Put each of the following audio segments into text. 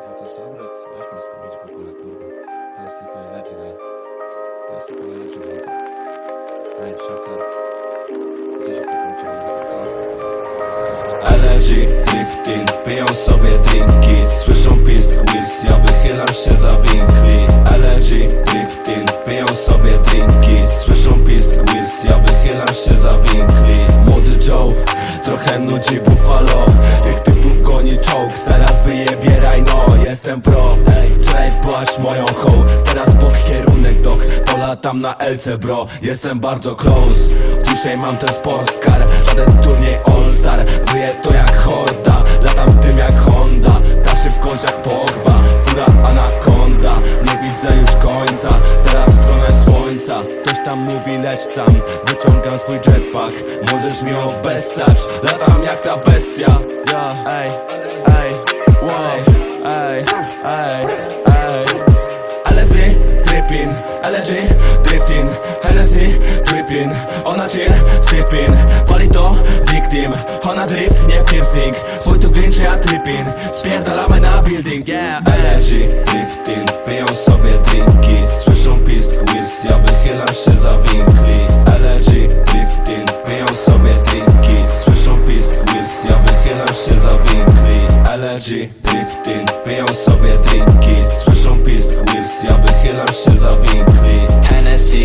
Sobrex, weźmy z tym idź w ogóle, kurwa. To jest tylko leczy, ej. To jest tylko leczy, kurwa. Ej, szafter. Gdzie się to kończy, co? Allergy, drifting, piją sobie drinki. Słyszą pisk whiz, ja wychylam się za winkli. Allergy, drifting, piją sobie drinki. Słyszą pisk whiz, ja wychylam się za winkli. Młody Joe, trochę nudzi Buffalo. Tych typów goni czołg, zaraz Jestem pro, ej, wczoraj byłaś moją hoł Teraz bok kierunek dok, polatam na LC bro. Jestem bardzo close, dzisiaj mam ten sportscar Żaden turniej all star, wyje to jak horda. Latam tym jak Honda, ta szybkość jak Pogba. Fura anakonda, nie widzę już końca. Teraz w stronę słońca. Ktoś tam mówi leć tam, wyciągam swój jetpack. Możesz mi obessać, latam jak ta bestia. Ja, ej, ej, wow, ej, ej, LSD, dripping, LG, drifting Hennessy, dripping, ona chill, sipping Pali to, victim, ona drift, nie piercing. Wojtów Green czy ja tripping, spierdalamy na building, yeah LG, drifting, piją sobie drinki. Słyszą pisk whiz, ja wychylam się za winkli LG, drifting, piją sobie drinki. Słyszą pisk whiz, ja wychylam się za winkli. Hennessy,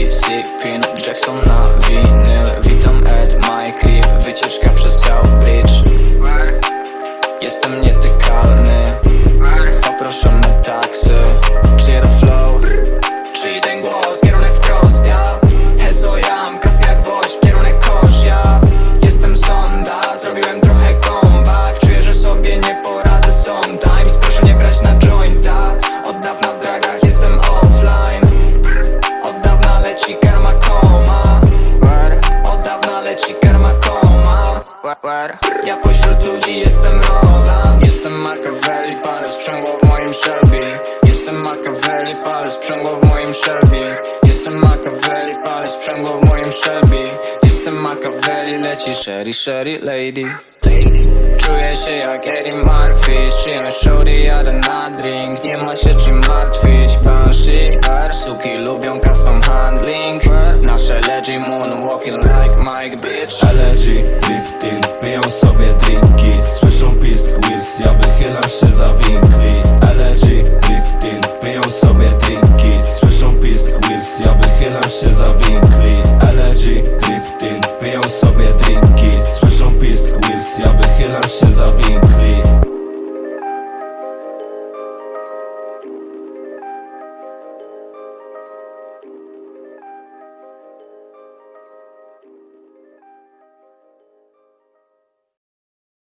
sprzęgło w moim Shelby. Jestem Machiavelli, palę sprzęgło w moim Shelby. Jestem Machiavelli, leci Sherry, Sherry, lady. Czuję się jak Eddie Murphy Strzyjam shorty, jadę na drink. Nie ma się czym martwić Banshee, arsuki lubią custom handling. Nasze legi moonwalking like Mike, bitch. Allergy, lifting.